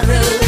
tomorrow.